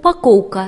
Упаковка.